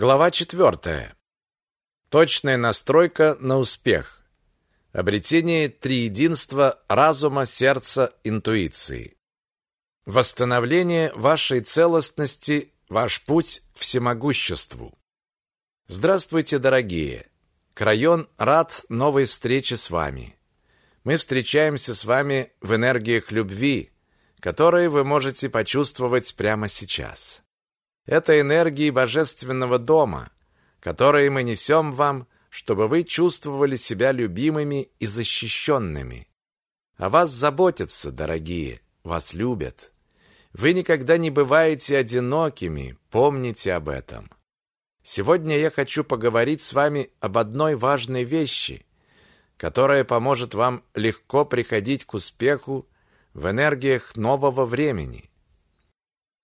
Глава 4. Точная настройка на успех. Обретение триединства разума, сердца, интуиции. Восстановление вашей целостности – ваш путь к всемогуществу. Здравствуйте, дорогие! Крайон рад новой встрече с вами. Мы встречаемся с вами в энергиях любви, которые вы можете почувствовать прямо сейчас. Это энергии божественного дома, которые мы несем вам, чтобы вы чувствовали себя любимыми и защищенными. О вас заботятся, дорогие, вас любят. Вы никогда не бываете одинокими, помните об этом. Сегодня я хочу поговорить с вами об одной важной вещи, которая поможет вам легко приходить к успеху в энергиях нового времени.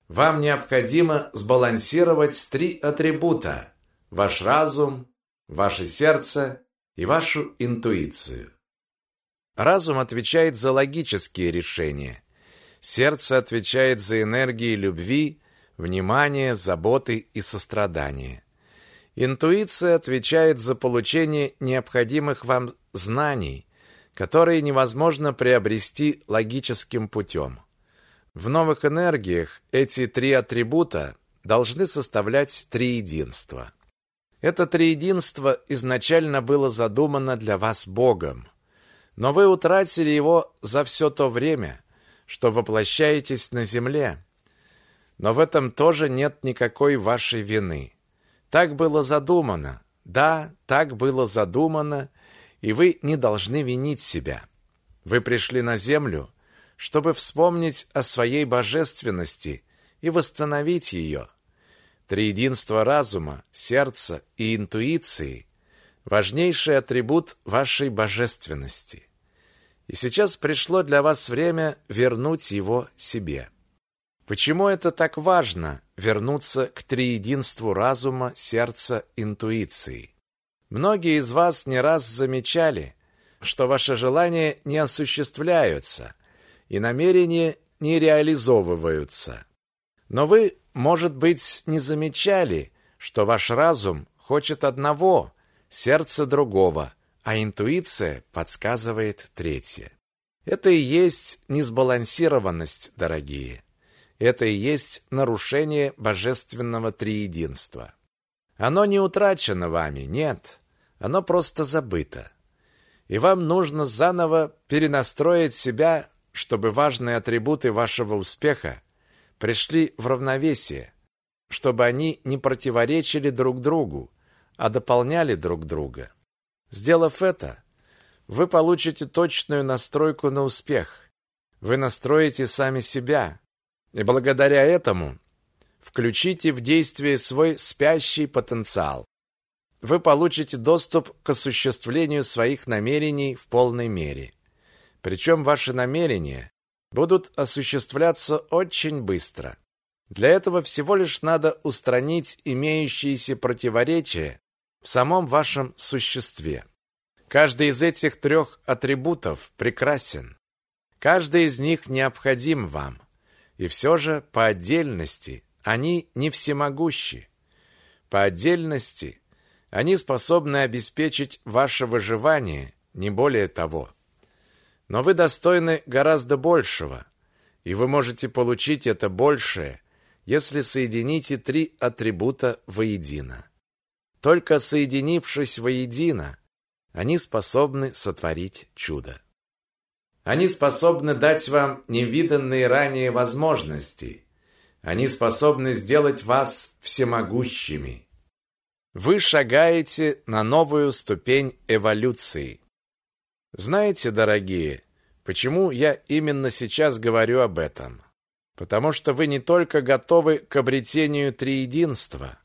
Вам необходимо сбалансировать три атрибута: ваш разум, ваше сердце и вашу интуицию. Разум отвечает за логические решения. Сердце отвечает за энергии любви, внимания, заботы и сострадания. Интуиция отвечает за получение необходимых вам знаний, которые невозможно приобрести логическим путем. В новых энергиях эти три атрибута должны составлять триединство. Это триединство изначально было задумано для вас Богом, но вы утратили его за все то время, что воплощаетесь на земле. Но в этом тоже нет никакой вашей вины. Так было задумано. Да, так было задумано, и вы не должны винить себя. Вы пришли на землю, чтобы вспомнить о своей божественности и восстановить ее. Триединство разума, сердца и интуиции – важнейший атрибут вашей божественности. И сейчас пришло для вас время вернуть его себе. Почему это так важно – вернуться к триединству разума, сердца, интуиции? Многие из вас не раз замечали, что ваши желания не осуществляются – и намерения не реализовываются. Но вы, может быть, не замечали, что ваш разум хочет одного, сердце другого, а интуиция подсказывает третье. Это и есть несбалансированность, дорогие. Это и есть нарушение божественного триединства. Оно не утрачено вами, нет. Оно просто забыто. И вам нужно заново перенастроить себя чтобы важные атрибуты вашего успеха пришли в равновесие, чтобы они не противоречили друг другу, а дополняли друг друга. Сделав это, вы получите точную настройку на успех. Вы настроите сами себя, и благодаря этому включите в действие свой спящий потенциал. Вы получите доступ к осуществлению своих намерений в полной мере. Причем ваши намерения будут осуществляться очень быстро. Для этого всего лишь надо устранить имеющиеся противоречия в самом вашем существе. Каждый из этих трех атрибутов прекрасен. Каждый из них необходим вам. И все же по отдельности они не всемогущи. По отдельности они способны обеспечить ваше выживание, не более того. Но вы достойны гораздо большего, и вы можете получить это большее, если соедините три атрибута воедино. Только соединившись воедино, они способны сотворить чудо. Они способны дать вам невиданные ранее возможности. Они способны сделать вас всемогущими. Вы шагаете на новую ступень эволюции. Знаете, дорогие, почему я именно сейчас говорю об этом? Потому что вы не только готовы к обретению триединства,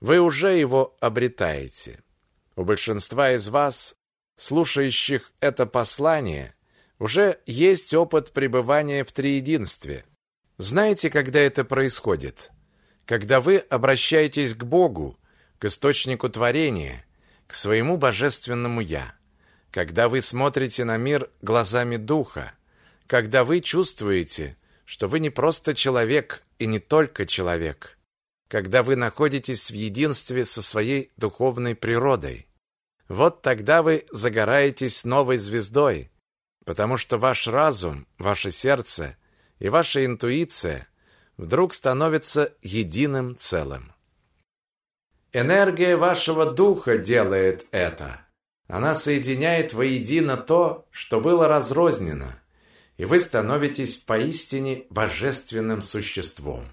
вы уже его обретаете. У большинства из вас, слушающих это послание, уже есть опыт пребывания в триединстве. Знаете, когда это происходит? Когда вы обращаетесь к Богу, к источнику творения, к своему божественному «Я» когда вы смотрите на мир глазами духа, когда вы чувствуете, что вы не просто человек и не только человек, когда вы находитесь в единстве со своей духовной природой. Вот тогда вы загораетесь новой звездой, потому что ваш разум, ваше сердце и ваша интуиция вдруг становятся единым целым. Энергия вашего духа делает это. Она соединяет воедино то, что было разрознено, и вы становитесь поистине божественным существом.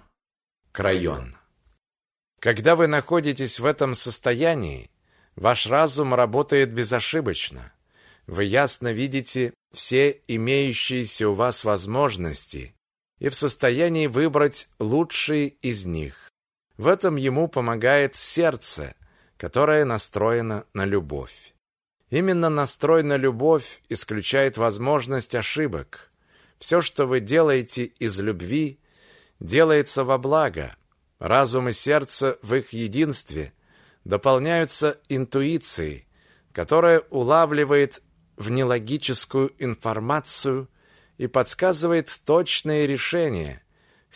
Крайон. Когда вы находитесь в этом состоянии, ваш разум работает безошибочно. Вы ясно видите все имеющиеся у вас возможности и в состоянии выбрать лучшие из них. В этом ему помогает сердце, которое настроено на любовь. Именно настрой на любовь исключает возможность ошибок. Все, что вы делаете из любви, делается во благо. Разум и сердце в их единстве дополняются интуицией, которая улавливает внелогическую информацию и подсказывает точные решения,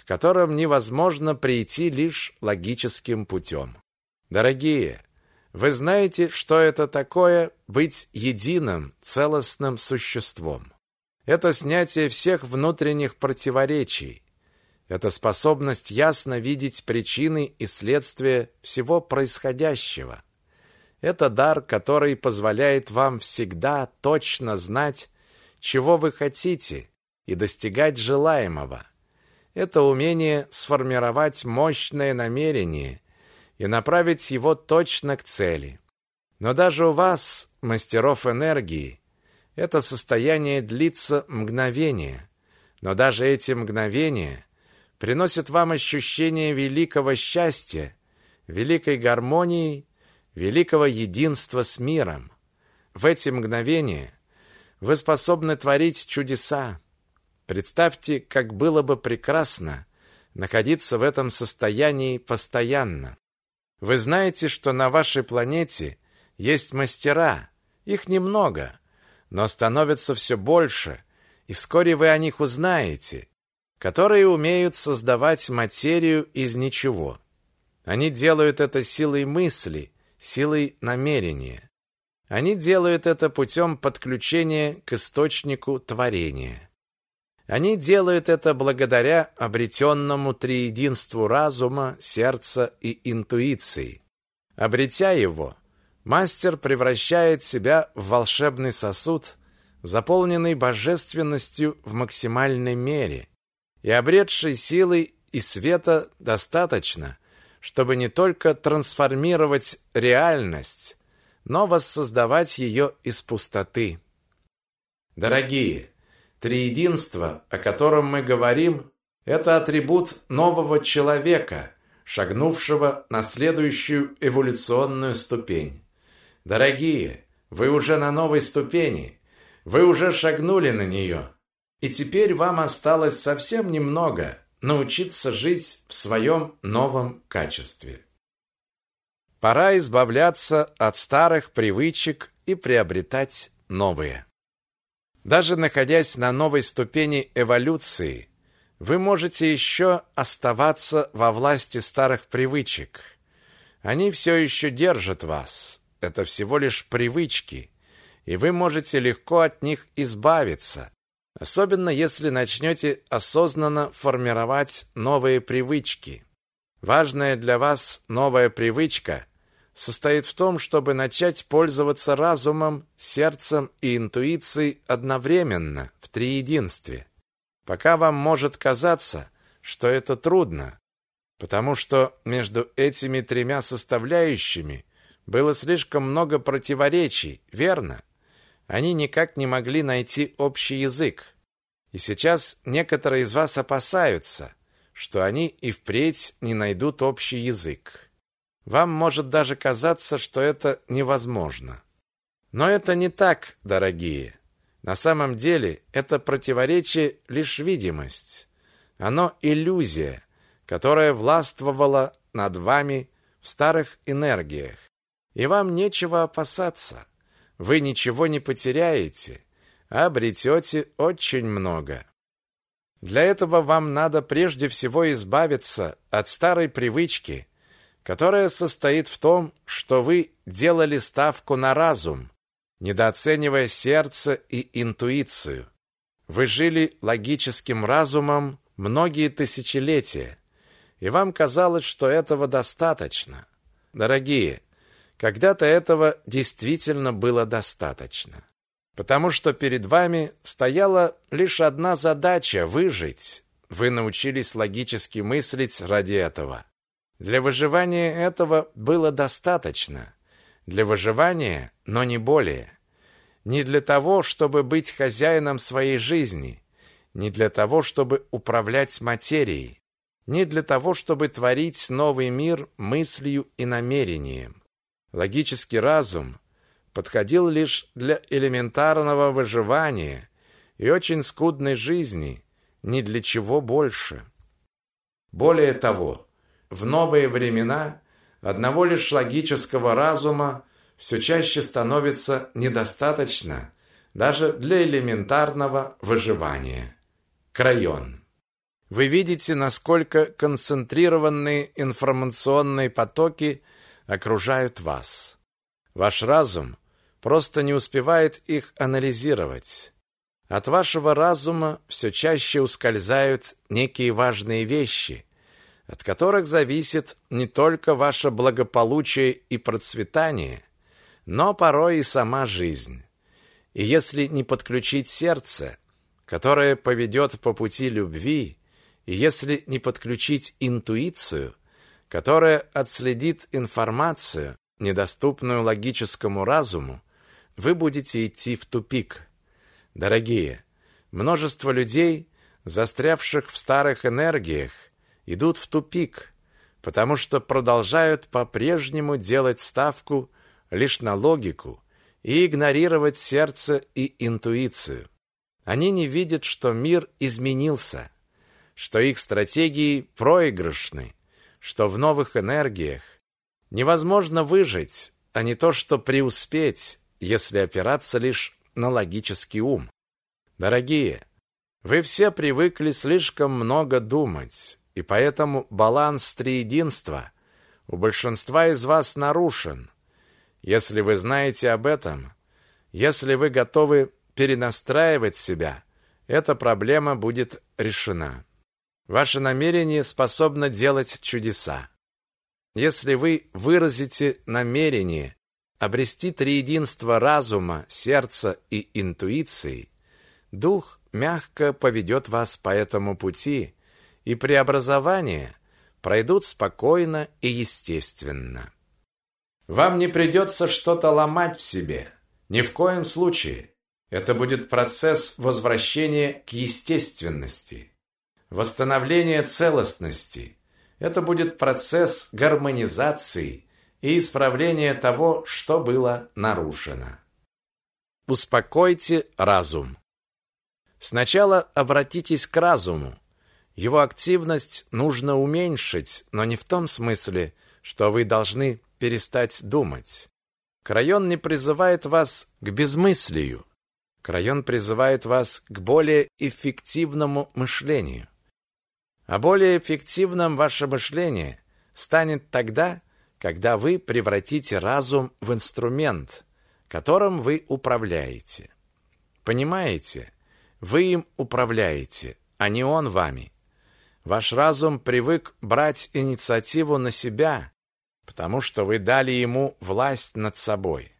к которым невозможно прийти лишь логическим путем. Дорогие, вы знаете, что это такое быть единым, целостным существом. Это снятие всех внутренних противоречий. Это способность ясно видеть причины и следствия всего происходящего. Это дар, который позволяет вам всегда точно знать, чего вы хотите, и достигать желаемого. Это умение сформировать мощное намерение и направить его точно к цели. Но даже у вас, мастеров энергии, это состояние длится мгновение. Но даже эти мгновения приносят вам ощущение великого счастья, великой гармонии, великого единства с миром. В эти мгновения вы способны творить чудеса. Представьте, как было бы прекрасно находиться в этом состоянии постоянно. Вы знаете, что на вашей планете есть мастера, их немного, но становится все больше, и вскоре вы о них узнаете, которые умеют создавать материю из ничего. Они делают это силой мысли, силой намерения. Они делают это путем подключения к источнику творения. Они делают это благодаря обретенному триединству разума, сердца и интуиции. Обретя его, мастер превращает себя в волшебный сосуд, заполненный божественностью в максимальной мере, и обретший силы и света достаточно, чтобы не только трансформировать реальность, но воссоздавать ее из пустоты. Дорогие, Триединство, о котором мы говорим, это атрибут нового человека, шагнувшего на следующую эволюционную ступень. Дорогие, вы уже на новой ступени, вы уже шагнули на нее. И теперь вам осталось совсем немного научиться жить в своем новом качестве. Пора избавляться от старых привычек и приобретать новые. Даже находясь на новой ступени эволюции, вы можете еще оставаться во власти старых привычек. Они все еще держат вас. Это всего лишь привычки, и вы можете легко от них избавиться, особенно если начнете осознанно формировать новые привычки. Важная для вас новая привычка состоит в том, чтобы начать пользоваться разумом, сердцем и интуицией одновременно, в триединстве. Пока вам может казаться, что это трудно, потому что между этими тремя составляющими было слишком много противоречий, верно? Они никак не могли найти общий язык. И сейчас некоторые из вас опасаются, что они и впредь не найдут общий язык. Вам может даже казаться, что это невозможно. Но это не так, дорогие. На самом деле это противоречие лишь видимость. Оно иллюзия, которая властвовала над вами в старых энергиях. И вам нечего опасаться. Вы ничего не потеряете, а обретете очень много. Для этого вам надо прежде всего избавиться от старой привычки – которое состоит в том, что вы делали ставку на разум, недооценивая сердце и интуицию. Вы жили логическим разумом многие тысячелетия, и вам казалось, что этого достаточно. Дорогие, когда-то этого действительно было достаточно. Потому что перед вами стояла лишь одна задача – выжить. Вы научились логически мыслить ради этого. Для выживания этого было достаточно. Для выживания, но не более. Не для того, чтобы быть хозяином своей жизни, не для того, чтобы управлять материей, не для того, чтобы творить новый мир мыслью и намерением. Логический разум подходил лишь для элементарного выживания и очень скудной жизни, ни для чего больше. Более того, в новые времена одного лишь логического разума все чаще становится недостаточно даже для элементарного выживания. Крайон. Вы видите, насколько концентрированные информационные потоки окружают вас. Ваш разум просто не успевает их анализировать. От вашего разума все чаще ускользают некие важные вещи, от которых зависит не только ваше благополучие и процветание, но порой и сама жизнь. И если не подключить сердце, которое поведет по пути любви, и если не подключить интуицию, которая отследит информацию, недоступную логическому разуму, вы будете идти в тупик. Дорогие, множество людей, застрявших в старых энергиях, идут в тупик, потому что продолжают по-прежнему делать ставку лишь на логику и игнорировать сердце и интуицию. Они не видят, что мир изменился, что их стратегии проигрышны, что в новых энергиях невозможно выжить, а не то, что преуспеть, если опираться лишь на логический ум. Дорогие, вы все привыкли слишком много думать, и поэтому баланс триединства у большинства из вас нарушен. Если вы знаете об этом, если вы готовы перенастраивать себя, эта проблема будет решена. Ваше намерение способно делать чудеса. Если вы выразите намерение обрести триединство разума, сердца и интуиции, дух мягко поведет вас по этому пути, и преобразования пройдут спокойно и естественно. Вам не придется что-то ломать в себе. Ни в коем случае. Это будет процесс возвращения к естественности, восстановления целостности. Это будет процесс гармонизации и исправления того, что было нарушено. Успокойте разум. Сначала обратитесь к разуму. Его активность нужно уменьшить, но не в том смысле, что вы должны перестать думать. Крайон не призывает вас к безмыслию. Крайон призывает вас к более эффективному мышлению. А более эффективным ваше мышление станет тогда, когда вы превратите разум в инструмент, которым вы управляете. Понимаете? Вы им управляете, а не он вами. Ваш разум привык брать инициативу на себя, потому что вы дали ему власть над собой.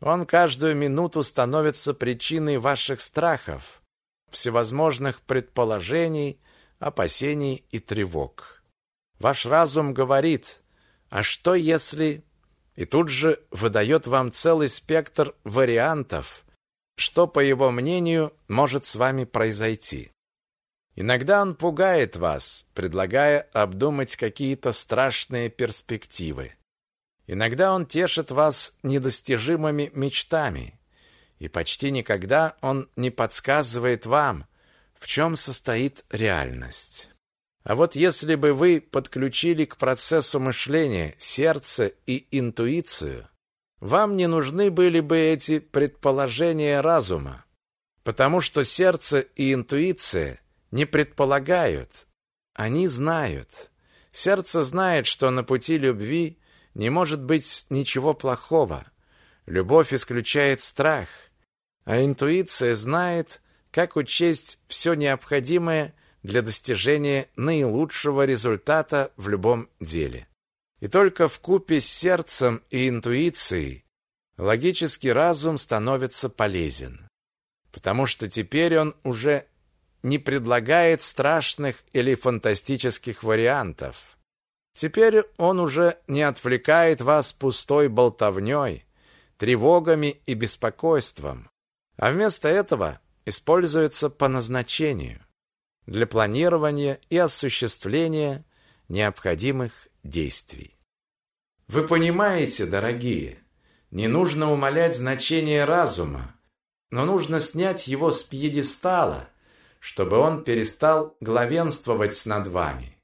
Он каждую минуту становится причиной ваших страхов, всевозможных предположений, опасений и тревог. Ваш разум говорит: "А что если?" и тут же выдает вам целый спектр вариантов, что, по его мнению, может с вами произойти. Иногда он пугает вас, предлагая обдумать какие-то страшные перспективы. Иногда он тешит вас недостижимыми мечтами, и почти никогда он не подсказывает вам, в чем состоит реальность. А вот если бы вы подключили к процессу мышления сердце и интуицию, вам не нужны были бы эти предположения разума, потому что сердце и интуиция не предполагают, они знают. Сердце знает, что на пути любви не может быть ничего плохого. Любовь исключает страх, а интуиция знает, как учесть все необходимое для достижения наилучшего результата в любом деле. И только в купе с сердцем и интуицией логический разум становится полезен, потому что теперь он уже не предлагает страшных или фантастических вариантов. Теперь он уже не отвлекает вас пустой болтовней, тревогами и беспокойством, а вместо этого используется по назначению для планирования и осуществления необходимых действий. Вы понимаете, дорогие, не нужно умалять значение разума, но нужно снять его с пьедестала, чтобы он перестал главенствовать над вами.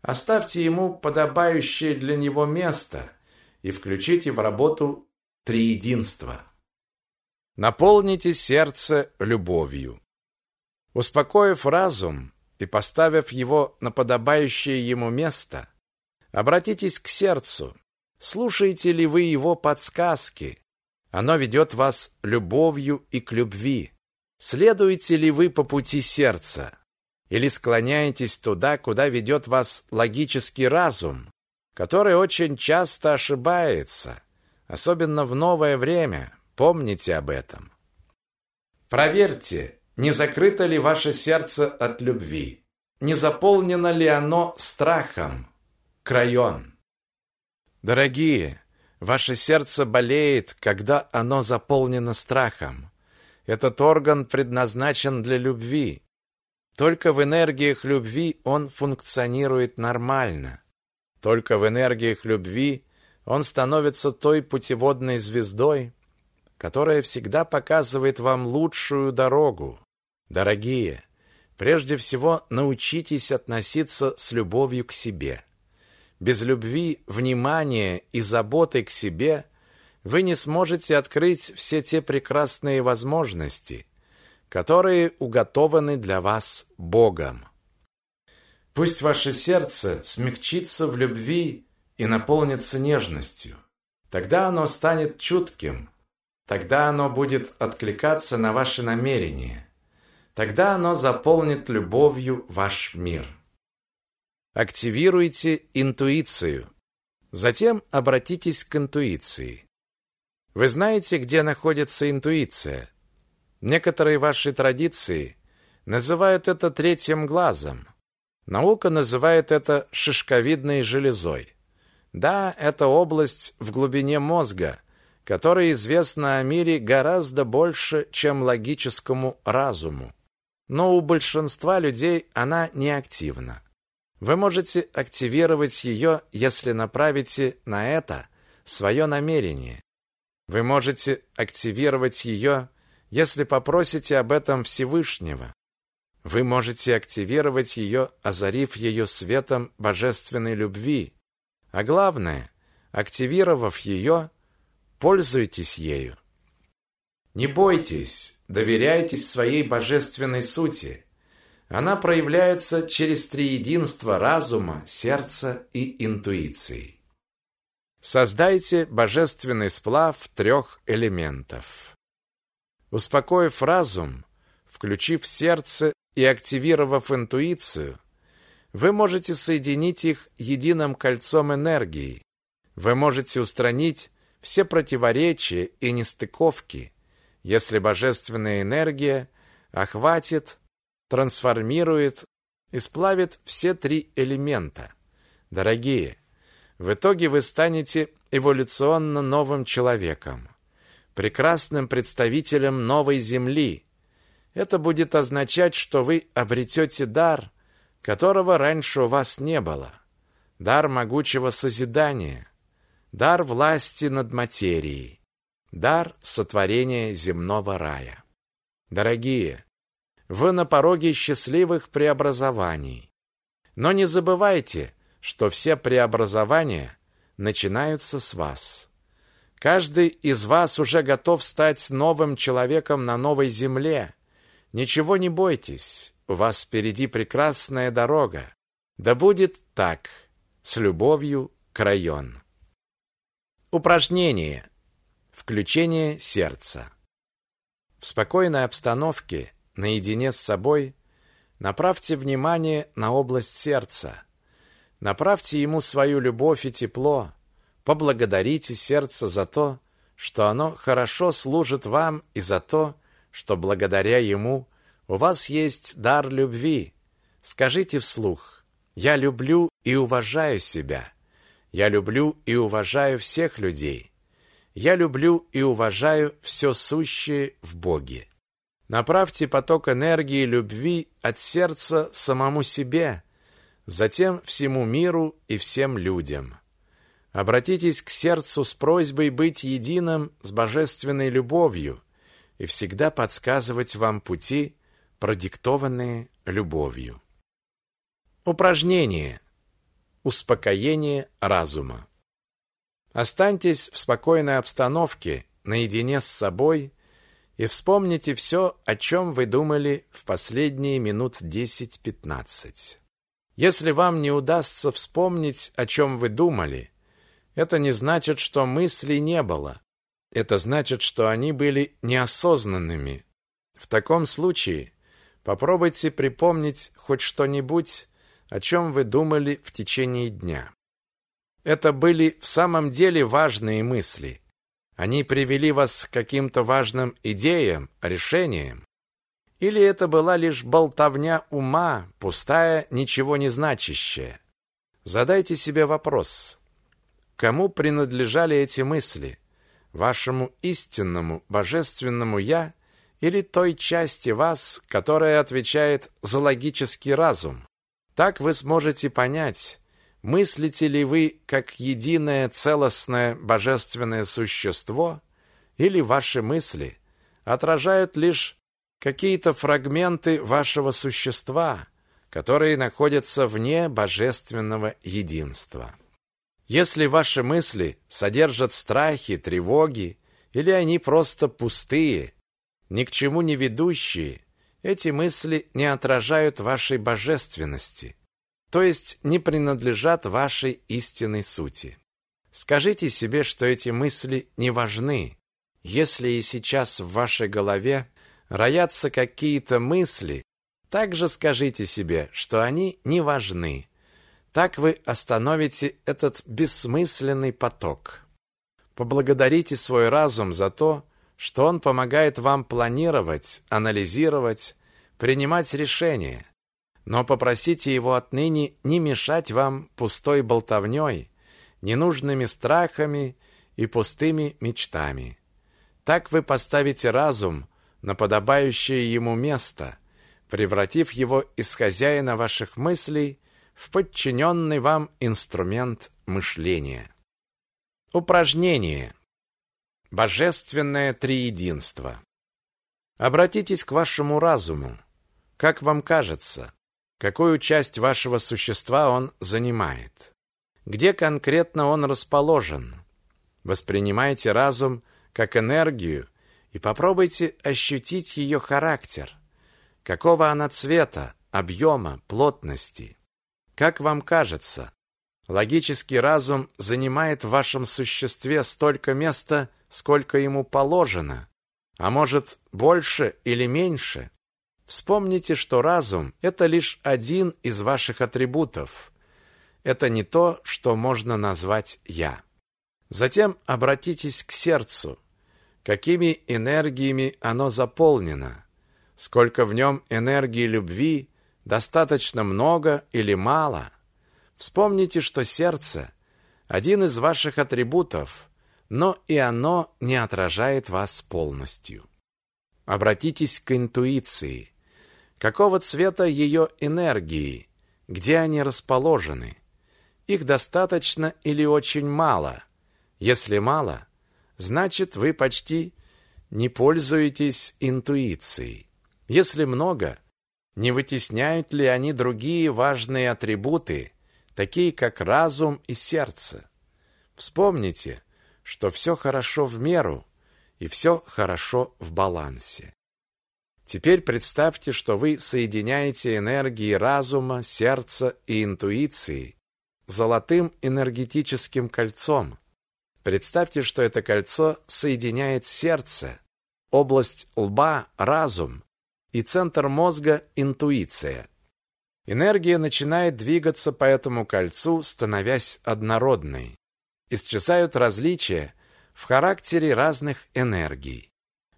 Оставьте ему подобающее для него место и включите в работу триединство. Наполните сердце любовью. Успокоив разум и поставив его на подобающее ему место, обратитесь к сердцу. Слушаете ли вы его подсказки? Оно ведет вас любовью и к любви. Следуете ли вы по пути сердца? Или склоняетесь туда, куда ведет вас логический разум, который очень часто ошибается, особенно в новое время, помните об этом. Проверьте, не закрыто ли ваше сердце от любви? Не заполнено ли оно страхом? Крайон. Дорогие, ваше сердце болеет, когда оно заполнено страхом. Этот орган предназначен для любви. Только в энергиях любви он функционирует нормально. Только в энергиях любви он становится той путеводной звездой, которая всегда показывает вам лучшую дорогу. Дорогие, прежде всего научитесь относиться с любовью к себе. Без любви, внимания и заботы к себе вы не сможете открыть все те прекрасные возможности, которые уготованы для вас Богом. Пусть ваше сердце смягчится в любви и наполнится нежностью. Тогда оно станет чутким, тогда оно будет откликаться на ваши намерения. Тогда оно заполнит любовью ваш мир. Активируйте интуицию. Затем обратитесь к интуиции. Вы знаете, где находится интуиция? Некоторые ваши традиции называют это третьим глазом. Наука называет это шишковидной железой. Да, это область в глубине мозга, которая известна о мире гораздо больше, чем логическому разуму но у большинства людей она неактивна. Вы можете активировать ее, если направите на это свое намерение. Вы можете активировать ее, если попросите об этом Всевышнего. Вы можете активировать ее, озарив ее светом божественной любви. А главное, активировав ее, пользуйтесь ею. Не бойтесь, доверяйтесь своей божественной сути. Она проявляется через триединство разума, сердца и интуиции. Создайте божественный сплав трех элементов. Успокоив разум, включив сердце и активировав интуицию, вы можете соединить их единым кольцом энергии. Вы можете устранить все противоречия и нестыковки, если божественная энергия охватит, трансформирует и сплавит все три элемента. Дорогие, в итоге вы станете эволюционно новым человеком, прекрасным представителем новой Земли. Это будет означать, что вы обретете дар, которого раньше у вас не было. Дар могучего созидания, дар власти над материей дар сотворения земного рая. Дорогие, вы на пороге счастливых преобразований. Но не забывайте, что все преобразования начинаются с вас. Каждый из вас уже готов стать новым человеком на новой земле. Ничего не бойтесь, у вас впереди прекрасная дорога. Да будет так. с любовью к район. Упражнение. Включение сердца. В спокойной обстановке, наедине с собой, направьте внимание на область сердца. Направьте ему свою любовь и тепло. Поблагодарите сердце за то, что оно хорошо служит вам и за то, что благодаря ему у вас есть дар любви. Скажите вслух: я люблю и уважаю себя. Я люблю и уважаю всех людей. Я люблю и уважаю все сущее в Боге. Направьте поток энергии любви от сердца самому себе, затем всему миру и всем людям. Обратитесь к сердцу с просьбой быть единым с божественной любовью и всегда подсказывать вам пути, продиктованные любовью. Упражнение. Успокоение разума. Останьтесь в спокойной обстановке, наедине с собой, и вспомните все, о чем вы думали в последние минут 10-15. Если вам не удастся вспомнить, о чем вы думали, это не значит, что мыслей не было. Это значит, что они были неосознанными. В таком случае попробуйте припомнить хоть что-нибудь, о чем вы думали в течение дня. Это были в самом деле важные мысли. Они привели вас к каким-то важным идеям, решениям. Или это была лишь болтовня ума, пустая, ничего не значащая? Задайте себе вопрос. Кому принадлежали эти мысли? Вашему истинному, божественному «я» или той части вас, которая отвечает за логический разум? Так вы сможете понять, мыслите ли вы как единое целостное божественное существо, или ваши мысли отражают лишь какие-то фрагменты вашего существа, которые находятся вне божественного единства. Если ваши мысли содержат страхи, тревоги, или они просто пустые, ни к чему не ведущие, эти мысли не отражают вашей божественности, то есть не принадлежат вашей истинной сути. Скажите себе, что эти мысли не важны. Если и сейчас в вашей голове роятся какие-то мысли, также скажите себе, что они не важны. Так вы остановите этот бессмысленный поток. Поблагодарите свой разум за то, что он помогает вам планировать, анализировать, принимать решения. Но попросите его отныне не мешать вам пустой болтовней, ненужными страхами и пустыми мечтами. Так вы поставите разум на подобающее ему место, превратив его из хозяина ваших мыслей в подчиненный вам инструмент мышления. Упражнение. Божественное триединство. Обратитесь к вашему разуму. Как вам кажется, какую часть вашего существа он занимает? Где конкретно он расположен? Воспринимайте разум как энергию и попробуйте ощутить ее характер. Какого она цвета, объема, плотности? Как вам кажется, логический разум занимает в вашем существе столько места, сколько ему положено, а может, больше или меньше? Вспомните, что разум это лишь один из ваших атрибутов. Это не то, что можно назвать я. Затем обратитесь к сердцу. Какими энергиями оно заполнено? Сколько в нем энергии любви, Достаточно много или мало? Вспомните, что сердце один из ваших атрибутов, но и оно не отражает вас полностью. Обратитесь к интуиции. Какого цвета ее энергии? Где они расположены? Их достаточно или очень мало? Если мало, значит вы почти не пользуетесь интуицией. Если много, не вытесняют ли они другие важные атрибуты, такие как разум и сердце? Вспомните, что все хорошо в меру и все хорошо в балансе. Теперь представьте, что вы соединяете энергии разума, сердца и интуиции золотым энергетическим кольцом. Представьте, что это кольцо соединяет сердце, область лба – разум и центр мозга – интуиция. Энергия начинает двигаться по этому кольцу, становясь однородной. Исчезают различия в характере разных энергий.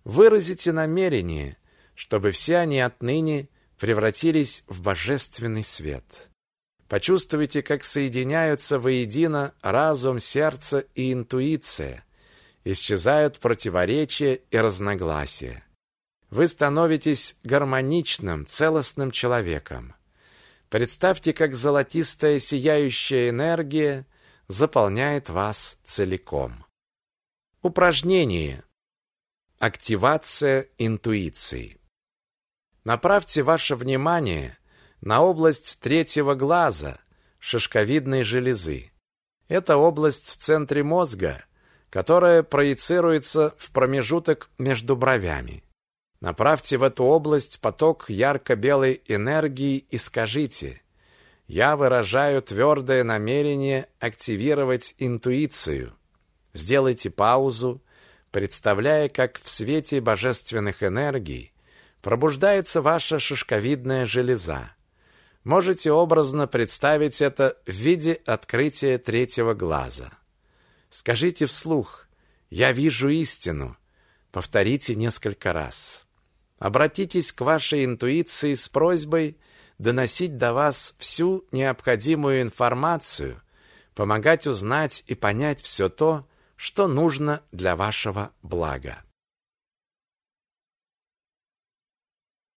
Выразите намерение, чтобы все они отныне превратились в божественный свет. Почувствуйте, как соединяются воедино разум, сердце и интуиция. Исчезают противоречия и разногласия. Вы становитесь гармоничным, целостным человеком. Представьте, как золотистая сияющая энергия заполняет вас целиком. Упражнение. Активация интуиции. Направьте ваше внимание на область третьего глаза, шишковидной железы. Это область в центре мозга, которая проецируется в промежуток между бровями. Направьте в эту область поток ярко-белой энергии и скажите «Я выражаю твердое намерение активировать интуицию». Сделайте паузу, представляя, как в свете божественных энергий пробуждается ваша шишковидная железа. Можете образно представить это в виде открытия третьего глаза. Скажите вслух «Я вижу истину». Повторите несколько раз. Обратитесь к вашей интуиции с просьбой доносить до вас всю необходимую информацию, помогать узнать и понять все то, что нужно для вашего блага.